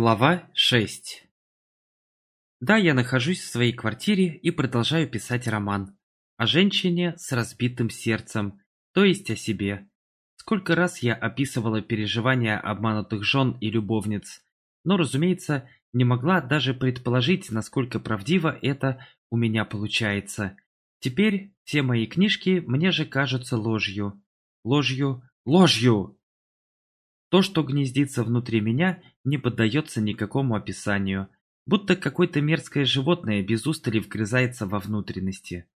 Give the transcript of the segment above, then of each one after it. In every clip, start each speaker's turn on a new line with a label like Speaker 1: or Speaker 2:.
Speaker 1: Глава 6 Да, я нахожусь в своей квартире и продолжаю писать роман. О женщине с разбитым сердцем, то есть о себе. Сколько раз я описывала переживания обманутых жен и любовниц, но, разумеется, не могла даже предположить, насколько правдиво это у меня получается. Теперь все мои книжки мне же кажутся ложью. Ложью, ложью! То, что гнездится внутри меня, не поддается никакому описанию, будто какое-то мерзкое животное без устали вгрызается во внутренности.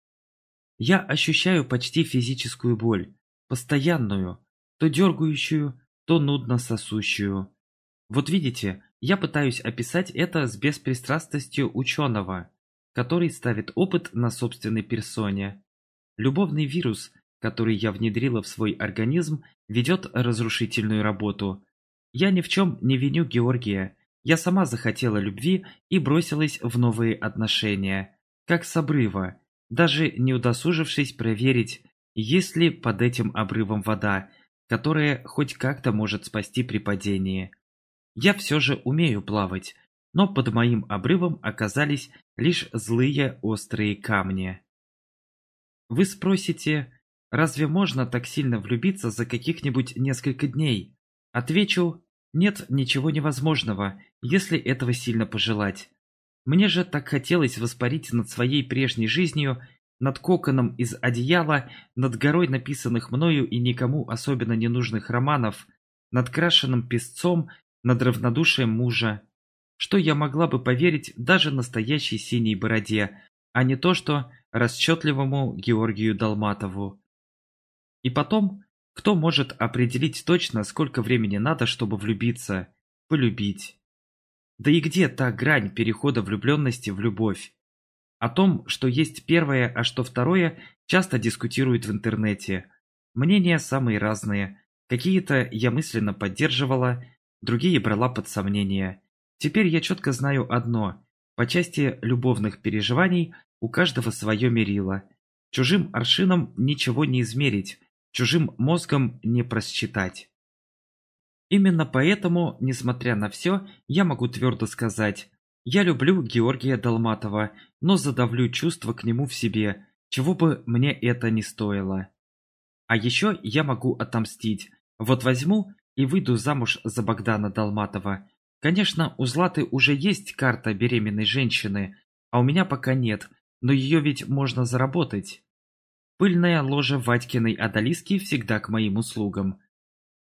Speaker 1: Я ощущаю почти физическую боль, постоянную, то дергающую, то нудно сосущую. Вот видите, я пытаюсь описать это с беспристрастностью ученого, который ставит опыт на собственной персоне. Любовный вирус, который я внедрила в свой организм, ведет разрушительную работу. Я ни в чем не виню Георгия. Я сама захотела любви и бросилась в новые отношения. Как с обрыва, даже не удосужившись проверить, есть ли под этим обрывом вода, которая хоть как-то может спасти при падении. Я все же умею плавать, но под моим обрывом оказались лишь злые острые камни. Вы спросите, Разве можно так сильно влюбиться за каких-нибудь несколько дней? Отвечу, нет ничего невозможного, если этого сильно пожелать. Мне же так хотелось воспарить над своей прежней жизнью, над коконом из одеяла, над горой написанных мною и никому особенно не нужных романов, над крашенным песцом, над равнодушием мужа. Что я могла бы поверить даже настоящей синей бороде, а не то, что расчетливому Георгию Долматову. И потом, кто может определить точно, сколько времени надо, чтобы влюбиться, полюбить? Да и где та грань перехода влюбленности в любовь? О том, что есть первое, а что второе, часто дискутируют в интернете. Мнения самые разные. Какие-то я мысленно поддерживала, другие брала под сомнение. Теперь я четко знаю одно. По части любовных переживаний у каждого свое мерило. Чужим аршином ничего не измерить, чужим мозгом не просчитать. Именно поэтому, несмотря на все, я могу твердо сказать, я люблю Георгия Долматова, но задавлю чувства к нему в себе, чего бы мне это ни стоило. А еще я могу отомстить. Вот возьму и выйду замуж за Богдана Долматова. Конечно, у Златы уже есть карта беременной женщины, а у меня пока нет, но ее ведь можно заработать. Пыльная ложа Вадькиной Адалиски всегда к моим услугам.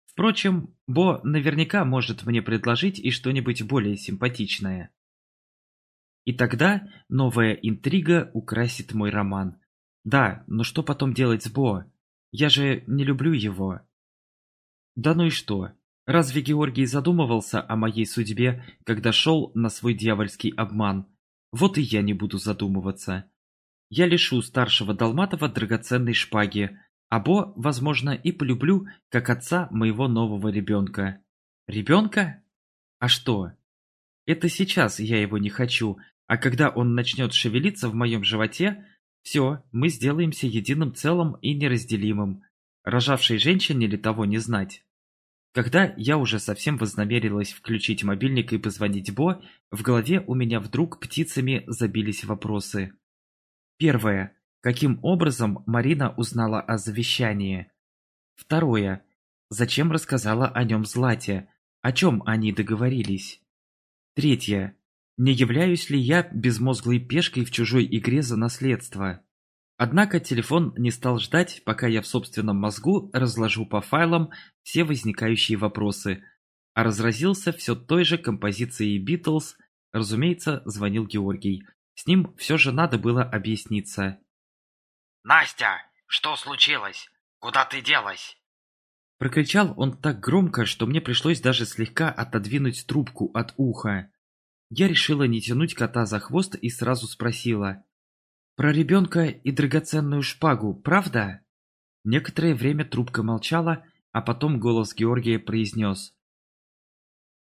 Speaker 1: Впрочем, Бо наверняка может мне предложить и что-нибудь более симпатичное. И тогда новая интрига украсит мой роман. Да, но что потом делать с Бо? Я же не люблю его. Да ну и что? Разве Георгий задумывался о моей судьбе, когда шел на свой дьявольский обман? Вот и я не буду задумываться. Я лишу старшего Долматова драгоценной шпаги, а Бо, возможно, и полюблю, как отца моего нового ребенка. Ребенка? А что? Это сейчас я его не хочу, а когда он начнет шевелиться в моем животе, все, мы сделаемся единым целым и неразделимым. Рожавшей женщине ли того не знать? Когда я уже совсем вознамерилась включить мобильник и позвонить Бо, в голове у меня вдруг птицами забились вопросы. Первое. Каким образом Марина узнала о завещании? Второе. Зачем рассказала о нем Злате? О чем они договорились? Третье. Не являюсь ли я безмозглой пешкой в чужой игре за наследство? Однако телефон не стал ждать, пока я в собственном мозгу разложу по файлам все возникающие вопросы, а разразился все той же композицией Битлз, разумеется, звонил Георгий, с ним все же надо было объясниться.
Speaker 2: «Настя, что случилось? Куда ты делась?»
Speaker 1: Прокричал он так громко, что мне пришлось даже слегка отодвинуть трубку от уха. Я решила не тянуть кота за хвост и сразу спросила. «Про ребенка и драгоценную шпагу, правда?» Некоторое время трубка молчала, а потом голос Георгия произнес.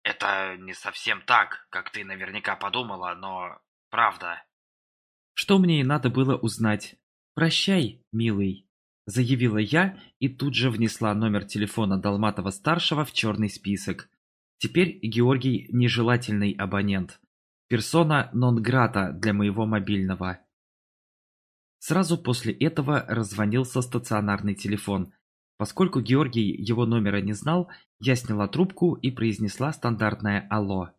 Speaker 2: «Это не совсем так, как ты наверняка подумала, но Правда.
Speaker 1: Что мне и надо было узнать. «Прощай, милый», — заявила я и тут же внесла номер телефона Долматова-старшего в черный список. Теперь Георгий нежелательный абонент. Персона нон-грата для моего мобильного. Сразу после этого раззвонился стационарный телефон. Поскольку Георгий его номера не знал, я сняла трубку и произнесла стандартное «Алло».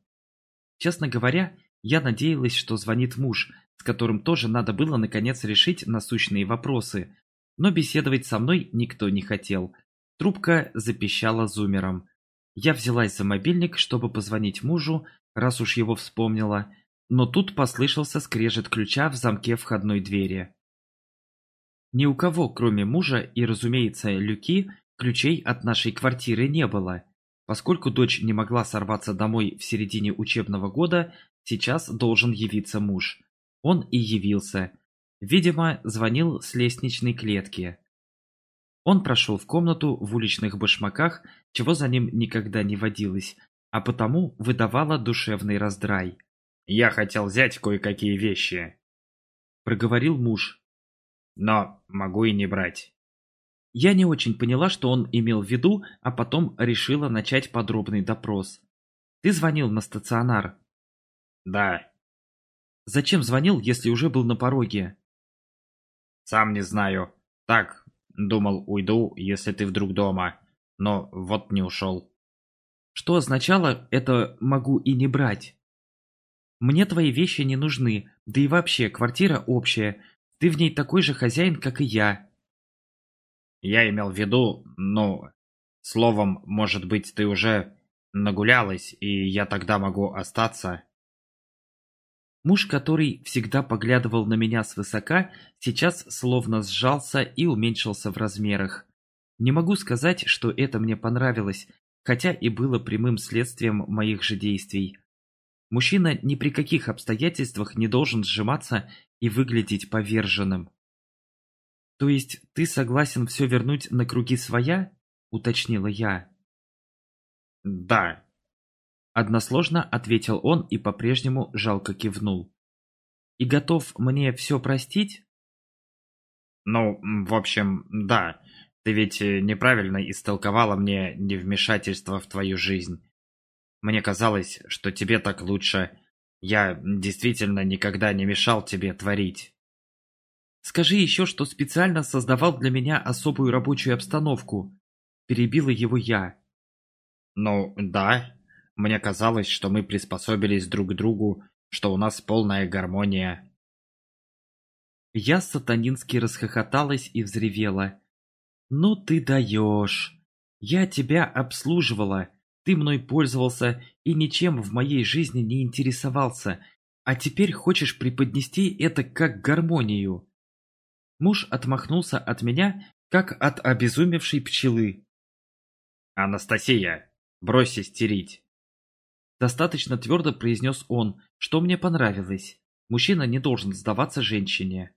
Speaker 1: Честно говоря, я надеялась, что звонит муж, с которым тоже надо было наконец решить насущные вопросы. Но беседовать со мной никто не хотел. Трубка запищала зумером. Я взялась за мобильник, чтобы позвонить мужу, раз уж его вспомнила, но тут послышался скрежет ключа в замке входной двери. Ни у кого, кроме мужа и, разумеется, Люки, ключей от нашей квартиры не было. Поскольку дочь не могла сорваться домой в середине учебного года, сейчас должен явиться муж. Он и явился. Видимо, звонил с лестничной клетки. Он прошел в комнату в уличных башмаках, чего за ним никогда не водилось, а потому выдавало душевный раздрай.
Speaker 2: «Я хотел взять кое-какие вещи», —
Speaker 1: проговорил муж,
Speaker 2: но могу и не брать.
Speaker 1: Я не очень поняла, что он имел в виду, а потом решила начать подробный допрос. Ты звонил на стационар?
Speaker 2: Да.
Speaker 1: Зачем звонил, если уже был на пороге?
Speaker 2: Сам не знаю. Так, думал, уйду, если ты вдруг дома. Но вот не ушел.
Speaker 1: Что означало это «могу и не брать»? Мне твои вещи не нужны, да и вообще, квартира общая, ты в ней такой же хозяин, как и я.
Speaker 2: Я имел в виду, ну, словом, может быть, ты уже нагулялась, и я тогда могу остаться.
Speaker 1: Муж, который всегда поглядывал на меня свысока, сейчас словно сжался и уменьшился в размерах. Не могу сказать, что это мне понравилось, хотя и было прямым следствием моих же действий. Мужчина ни при каких обстоятельствах не должен сжиматься и выглядеть поверженным. «То есть ты согласен все вернуть на круги своя?» — уточнила я.
Speaker 2: «Да», —
Speaker 1: односложно ответил он и по-прежнему жалко кивнул. «И готов мне все простить?»
Speaker 2: «Ну, в общем, да. Ты ведь э, неправильно истолковала мне невмешательство в твою жизнь. Мне казалось, что тебе так лучше, я действительно никогда не мешал тебе творить.
Speaker 1: Скажи еще, что специально создавал для меня особую рабочую обстановку. Перебила его я.
Speaker 2: Ну, да. Мне казалось, что мы приспособились друг к другу, что у нас полная гармония.
Speaker 1: Я сатанински расхохоталась и взревела. «Ну ты даешь! Я тебя обслуживала, ты мной пользовался и ничем в моей жизни не интересовался, а теперь хочешь преподнести это как гармонию. Муж отмахнулся от меня, как от обезумевшей пчелы.
Speaker 2: «Анастасия, брось истерить!»
Speaker 1: Достаточно твердо произнес он, что мне понравилось. Мужчина не должен сдаваться женщине.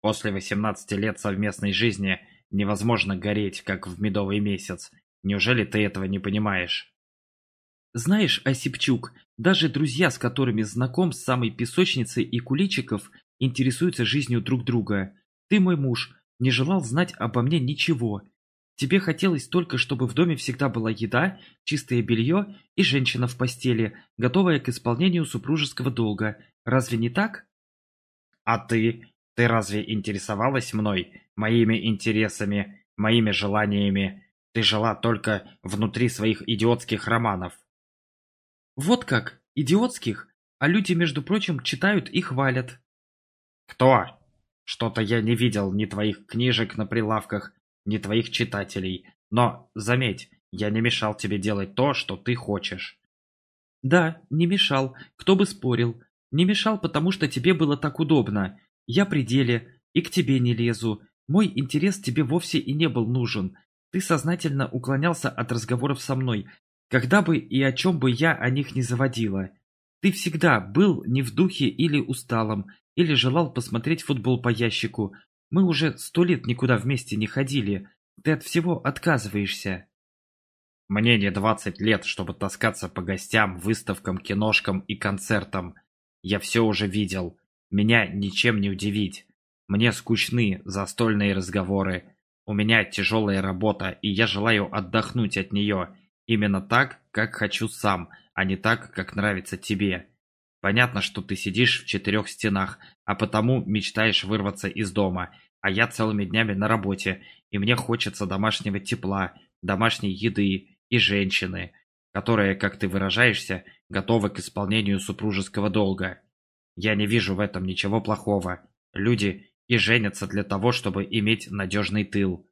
Speaker 2: После 18 лет совместной жизни невозможно гореть, как в медовый месяц. Неужели ты этого не понимаешь?
Speaker 1: Знаешь, Осипчук, даже друзья, с которыми знаком с самой песочницей и куличиков, интересуются жизнью друг друга. Ты мой муж, не желал знать обо мне ничего. Тебе хотелось только, чтобы в доме всегда была еда, чистое белье и женщина в постели, готовая к исполнению супружеского долга. Разве не так?
Speaker 2: А ты? Ты разве интересовалась мной, моими интересами, моими желаниями? Ты жила только внутри своих идиотских романов.
Speaker 1: Вот как, идиотских, а люди, между прочим, читают и хвалят.
Speaker 2: Кто? Что-то я не видел ни твоих книжек на прилавках, ни твоих читателей. Но, заметь, я не мешал тебе делать то, что ты хочешь.
Speaker 1: Да, не мешал, кто бы спорил. Не мешал, потому что тебе было так удобно. Я при деле, и к тебе не лезу. Мой интерес тебе вовсе и не был нужен. Ты сознательно уклонялся от разговоров со мной, когда бы и о чем бы я о них не заводила. Ты всегда был не в духе или усталом, или желал посмотреть футбол по ящику. Мы уже сто лет никуда вместе не ходили. Ты от всего отказываешься.
Speaker 2: Мне не двадцать лет, чтобы таскаться по гостям, выставкам, киношкам и концертам. Я все уже видел. Меня ничем не удивить. Мне скучны застольные разговоры. У меня тяжелая работа, и я желаю отдохнуть от нее. Именно так, как хочу сам, а не так, как нравится тебе. Понятно, что ты сидишь в четырех стенах, а потому мечтаешь вырваться из дома, а я целыми днями на работе, и мне хочется домашнего тепла, домашней еды и женщины, которая, как ты выражаешься, готова к исполнению супружеского долга. Я не вижу в этом ничего плохого. Люди и женятся для того, чтобы иметь надежный тыл.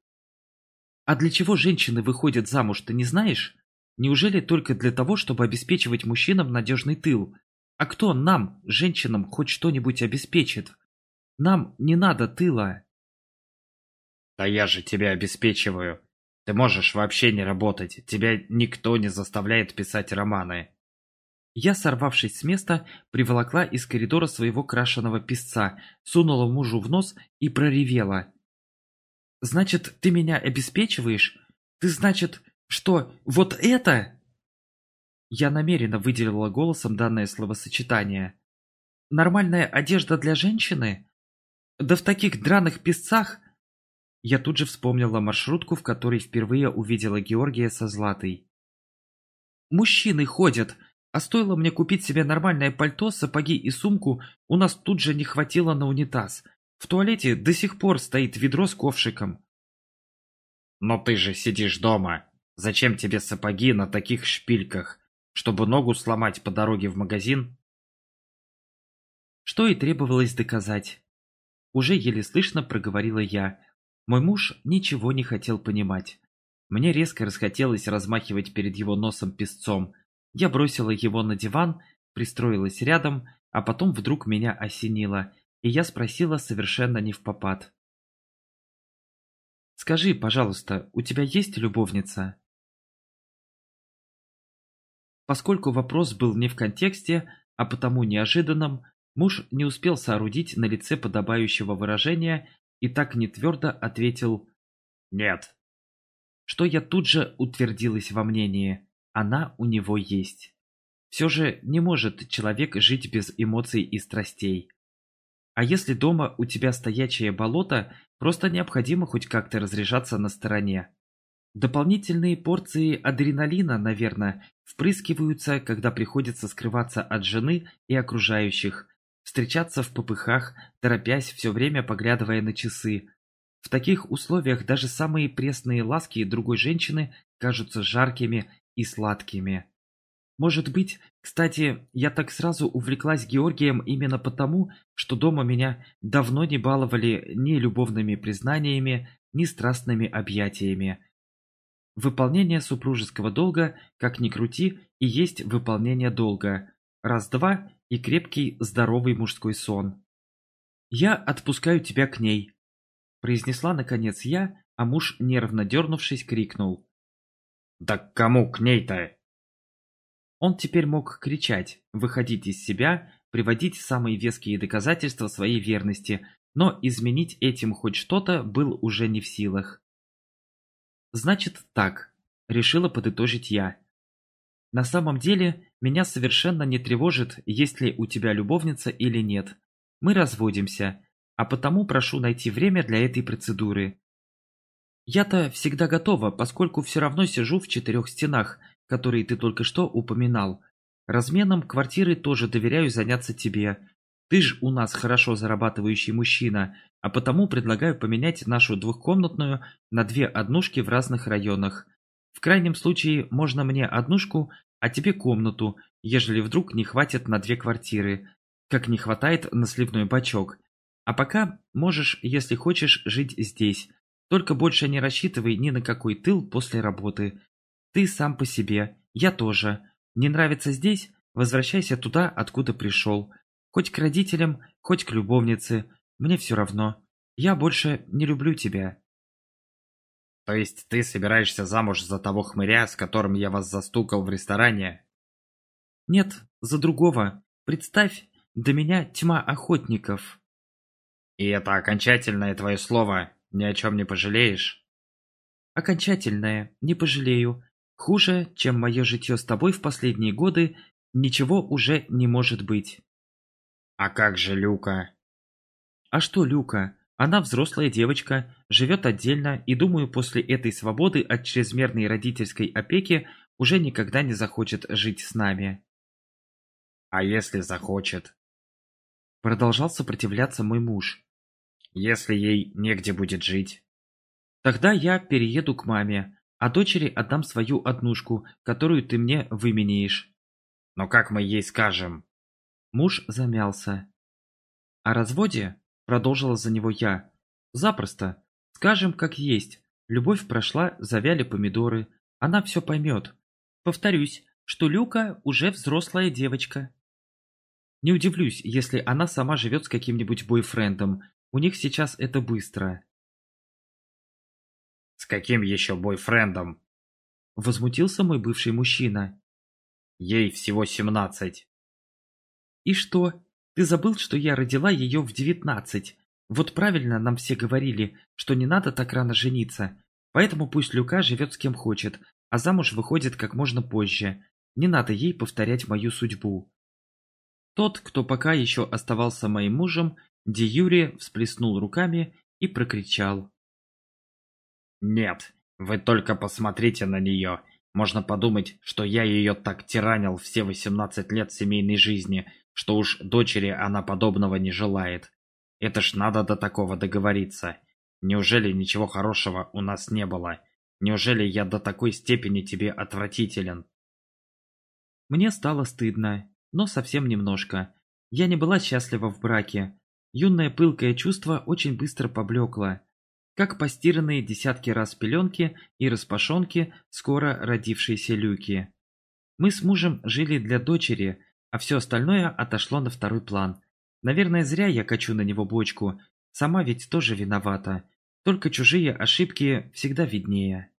Speaker 1: А для чего женщины выходят замуж, ты не знаешь? Неужели только для того, чтобы обеспечивать мужчинам надежный тыл? А кто нам, женщинам, хоть что-нибудь обеспечит? Нам не надо тыла.
Speaker 2: Да я же тебя обеспечиваю. Ты можешь вообще не работать. Тебя никто не заставляет писать романы.
Speaker 1: Я, сорвавшись с места, приволокла из коридора своего крашеного песца, сунула мужу в нос и проревела. «Значит, ты меня обеспечиваешь? Ты, значит, что, вот это?» Я намеренно выделила голосом данное словосочетание. «Нормальная одежда для женщины? Да в таких драных песцах...» Я тут же вспомнила маршрутку, в которой впервые увидела Георгия со Златой. «Мужчины ходят, а стоило мне купить себе нормальное пальто, сапоги и сумку, у нас тут же не хватило на унитаз. В туалете до сих пор стоит ведро с ковшиком.
Speaker 2: Но ты же сидишь дома. Зачем тебе сапоги на таких шпильках? Чтобы ногу сломать по дороге в магазин?
Speaker 1: Что и требовалось доказать. Уже еле слышно проговорила я. Мой муж ничего не хотел понимать. Мне резко расхотелось размахивать перед его носом песцом – я бросила его на диван, пристроилась рядом, а потом вдруг меня осенило, и я спросила совершенно не в попад. «Скажи, пожалуйста, у тебя есть любовница?» Поскольку вопрос был не в контексте, а потому неожиданным, муж не успел соорудить на лице подобающего выражения и так не твердо ответил «нет», что я тут же утвердилась во мнении она у него есть. Все же не может человек жить без эмоций и страстей. А если дома у тебя стоячее болото, просто необходимо хоть как-то разряжаться на стороне. Дополнительные порции адреналина, наверное, впрыскиваются, когда приходится скрываться от жены и окружающих, встречаться в попыхах, торопясь все время поглядывая на часы. В таких условиях даже самые пресные ласки другой женщины кажутся жаркими и сладкими. Может быть, кстати, я так сразу увлеклась Георгием именно потому, что дома меня давно не баловали ни любовными признаниями, ни страстными объятиями. Выполнение супружеского долга, как ни крути, и есть выполнение долга. Раз-два и крепкий, здоровый мужской сон. «Я отпускаю тебя к ней», – произнесла наконец я, а муж, нервно дернувшись, крикнул.
Speaker 2: Да кому к ней-то?
Speaker 1: Он теперь мог кричать, выходить из себя, приводить самые веские доказательства своей верности, но изменить этим хоть что-то был уже не в силах. «Значит так», — решила подытожить я. «На самом деле, меня совершенно не тревожит, есть ли у тебя любовница или нет. Мы разводимся, а потому прошу найти время для этой процедуры. Я-то всегда готова, поскольку все равно сижу в четырех стенах, которые ты только что упоминал. Разменом квартиры тоже доверяю заняться тебе. Ты ж у нас хорошо зарабатывающий мужчина, а потому предлагаю поменять нашу двухкомнатную на две однушки в разных районах. В крайнем случае можно мне однушку, а тебе комнату, ежели вдруг не хватит на две квартиры, как не хватает на сливной бачок. А пока можешь, если хочешь, жить здесь. Только больше не рассчитывай ни на какой тыл после работы. Ты сам по себе, я тоже. Не нравится здесь? Возвращайся туда, откуда пришел. Хоть к родителям, хоть к любовнице. Мне все равно. Я больше не люблю тебя.
Speaker 2: То есть ты собираешься замуж за того хмыря, с которым я вас застукал в ресторане?
Speaker 1: Нет, за другого. Представь, до меня тьма охотников.
Speaker 2: И это окончательное твое слово ни о чем не пожалеешь?
Speaker 1: Окончательное, не пожалею. Хуже, чем мое житье с тобой в последние годы, ничего уже не может быть.
Speaker 2: А как же Люка?
Speaker 1: А что Люка? Она взрослая девочка, живет отдельно и, думаю, после этой свободы от чрезмерной родительской опеки уже никогда не захочет жить с нами.
Speaker 2: А если захочет?
Speaker 1: Продолжал сопротивляться мой муж.
Speaker 2: Если ей негде будет жить?
Speaker 1: Тогда я перееду к маме, а дочери отдам свою однушку, которую ты мне выменяешь.
Speaker 2: Но как мы ей скажем?
Speaker 1: Муж замялся. О разводе? Продолжила за него я. Запросто. Скажем, как есть. Любовь прошла, завяли помидоры. Она все поймет. Повторюсь, что Люка уже взрослая девочка. Не удивлюсь, если она сама живет с каким-нибудь бойфрендом. У них сейчас это быстро.
Speaker 2: С каким еще бойфрендом?
Speaker 1: Возмутился мой бывший мужчина.
Speaker 2: Ей всего семнадцать.
Speaker 1: И что? Ты забыл, что я родила ее в девятнадцать? Вот правильно нам все говорили, что не надо так рано жениться. Поэтому пусть Люка живет с кем хочет, а замуж выходит как можно позже. Не надо ей повторять мою судьбу. Тот, кто пока еще оставался моим мужем, Ди Юри всплеснул руками и прокричал.
Speaker 2: «Нет, вы только посмотрите на нее. Можно подумать, что я ее так тиранил все 18 лет семейной жизни, что уж дочери она подобного не желает. Это ж надо до такого договориться. Неужели ничего хорошего у нас не было? Неужели я до такой степени тебе отвратителен?»
Speaker 1: Мне стало стыдно, но совсем немножко. Я не была счастлива в браке. Юное пылкое чувство очень быстро поблекло. Как постиранные десятки раз пеленки и распашонки скоро родившиеся люки. Мы с мужем жили для дочери, а все остальное отошло на второй план. Наверное, зря я качу на него бочку. Сама ведь тоже виновата. Только чужие ошибки всегда виднее.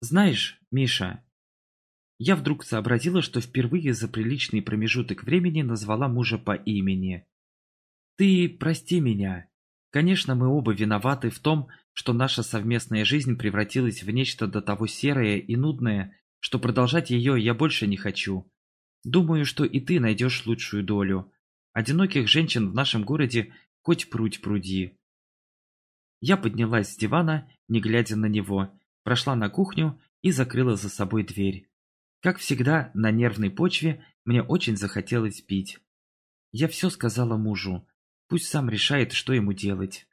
Speaker 1: Знаешь, Миша, я вдруг сообразила, что впервые за приличный промежуток времени назвала мужа по имени. «Ты прости меня. Конечно, мы оба виноваты в том, что наша совместная жизнь превратилась в нечто до того серое и нудное, что продолжать ее я больше не хочу. Думаю, что и ты найдешь лучшую долю. Одиноких женщин в нашем городе хоть пруть пруди». Я поднялась с дивана, не глядя на него, прошла на кухню и закрыла за собой дверь. Как всегда, на нервной почве мне очень захотелось пить. Я все сказала мужу. Пусть сам решает, что ему делать.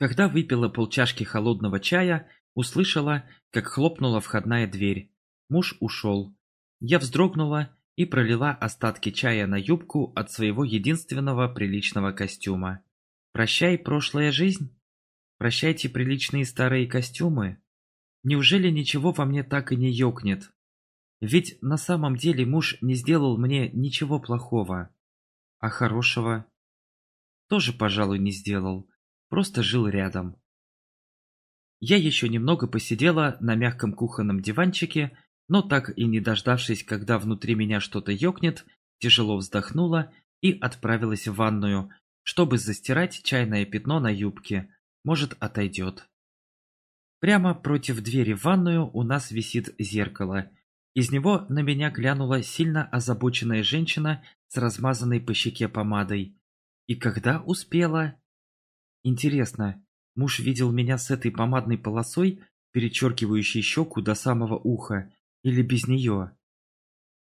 Speaker 1: Когда выпила полчашки холодного чая, услышала, как хлопнула входная дверь. Муж ушел. Я вздрогнула и пролила остатки чая на юбку от своего единственного приличного костюма. Прощай, прошлая жизнь. Прощайте приличные старые костюмы. Неужели ничего во мне так и не ёкнет? Ведь на самом деле муж не сделал мне ничего плохого. А хорошего? Тоже, пожалуй, не сделал. Просто жил рядом. Я еще немного посидела на мягком кухонном диванчике, но так и не дождавшись, когда внутри меня что-то ёкнет, тяжело вздохнула и отправилась в ванную, чтобы застирать чайное пятно на юбке. Может, отойдет. Прямо против двери в ванную у нас висит зеркало – из него на меня глянула сильно озабоченная женщина с размазанной по щеке помадой. И когда успела? Интересно, муж видел меня с этой помадной полосой, перечеркивающей щеку до самого уха, или без нее?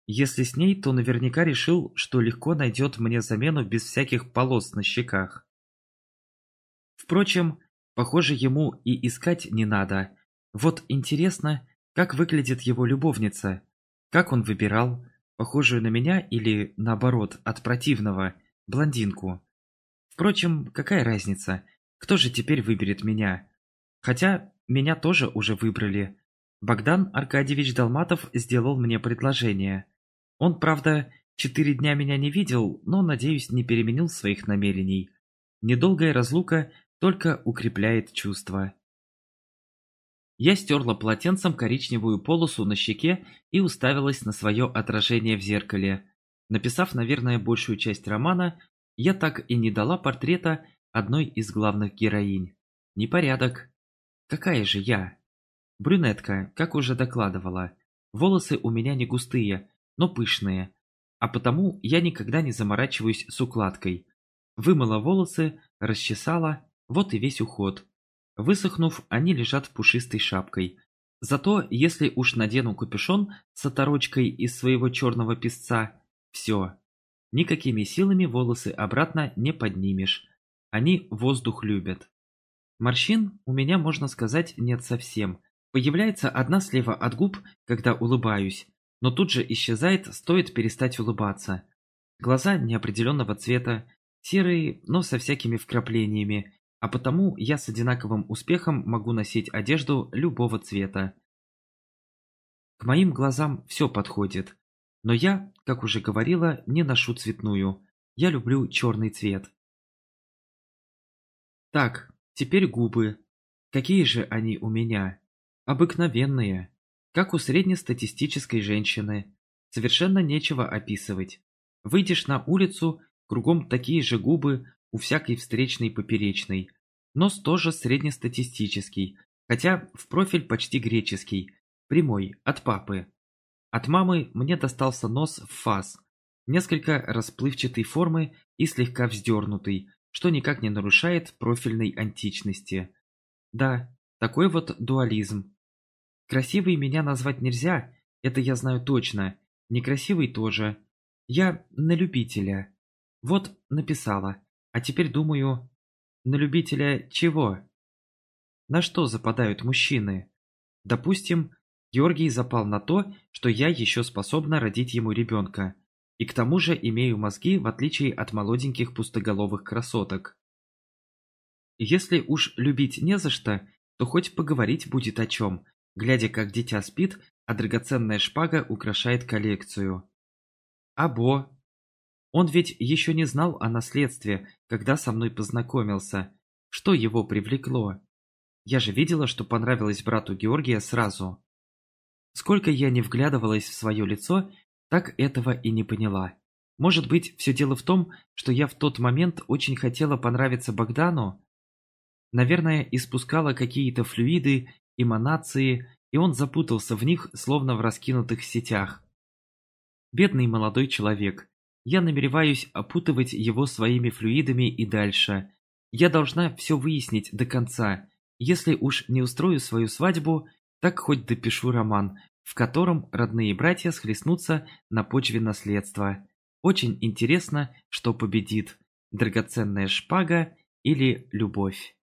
Speaker 1: Если с ней, то наверняка решил, что легко найдет мне замену без всяких полос на щеках. Впрочем, похоже, ему и искать не надо. Вот интересно, как выглядит его любовница? Как он выбирал? Похожую на меня или, наоборот, от противного, блондинку? Впрочем, какая разница? Кто же теперь выберет меня? Хотя, меня тоже уже выбрали. Богдан Аркадьевич Долматов сделал мне предложение. Он, правда, четыре дня меня не видел, но, надеюсь, не переменил своих намерений. Недолгая разлука только укрепляет чувства. Я стерла полотенцем коричневую полосу на щеке и уставилась на свое отражение в зеркале. Написав, наверное, большую часть романа, я так и не дала портрета одной из главных героинь. Непорядок. Какая же я? Брюнетка, как уже докладывала. Волосы у меня не густые, но пышные. А потому я никогда не заморачиваюсь с укладкой. Вымыла волосы, расчесала, вот и весь уход. Высохнув, они лежат пушистой шапкой. Зато если уж надену капюшон с оторочкой из своего черного песца, все. Никакими силами волосы обратно не поднимешь. Они воздух любят. Морщин у меня, можно сказать, нет совсем. Появляется одна слева от губ, когда улыбаюсь, но тут же исчезает, стоит перестать улыбаться. Глаза неопределенного цвета, серые, но со всякими вкраплениями, а потому я с одинаковым успехом могу носить одежду любого цвета. К моим глазам все подходит, но я, как уже говорила, не ношу цветную, я люблю черный цвет. Так, теперь губы. Какие же они у меня? Обыкновенные, как у среднестатистической женщины. Совершенно нечего описывать. Выйдешь на улицу, кругом такие же губы у всякой встречной поперечной. Нос тоже среднестатистический, хотя в профиль почти греческий, прямой, от папы. От мамы мне достался нос в фас, несколько расплывчатой формы и слегка вздернутый, что никак не нарушает профильной античности. Да, такой вот дуализм. Красивой меня назвать нельзя, это я знаю точно, некрасивый тоже. Я на любителя. Вот написала. А теперь думаю, на любителя чего? На что западают мужчины? Допустим, Георгий запал на то, что я еще способна родить ему ребенка. И к тому же имею мозги, в отличие от молоденьких пустоголовых красоток. Если уж любить не за что, то хоть поговорить будет о чем, глядя как дитя спит, а драгоценная шпага украшает коллекцию. Або. Он ведь еще не знал о наследстве, когда со мной познакомился. Что его привлекло? Я же видела, что понравилось брату Георгия сразу. Сколько я не вглядывалась в свое лицо, так этого и не поняла. Может быть, все дело в том, что я в тот момент очень хотела понравиться Богдану? Наверное, испускала какие-то флюиды, эманации, и он запутался в них, словно в раскинутых сетях. Бедный молодой человек. Я намереваюсь опутывать его своими флюидами и дальше. Я должна все выяснить до конца. Если уж не устрою свою свадьбу, так хоть допишу роман, в котором родные братья схлестнутся на почве наследства. Очень интересно, что победит – драгоценная шпага или любовь.